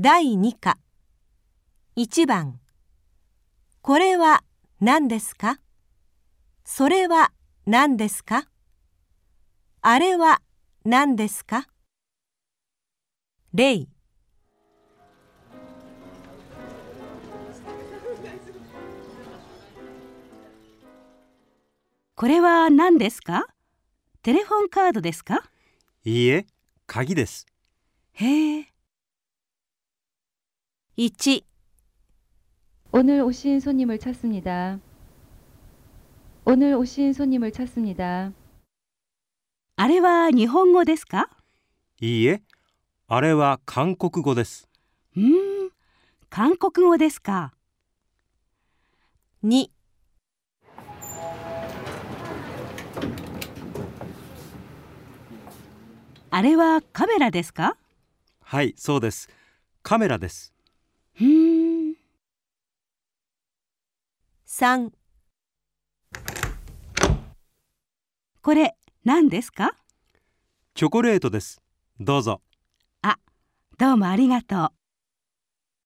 第2課。1番。これは何ですか？それは何ですか？あれは何ですか？例。これは何ですか？テレフォンカードですか？いいえ、鍵です。へえ。1 오늘 오신 손님을 찾습니다. 오늘 오신 손님을 찾습니다. あれは日本語ですかいいえ、あれは韓国語です。うーん、韓国語ですか。 2あれはカメラですかはい、そうです。カメラです。 うーん、3これ何ですか？チョコレートです。どうぞ。どうもありがとう。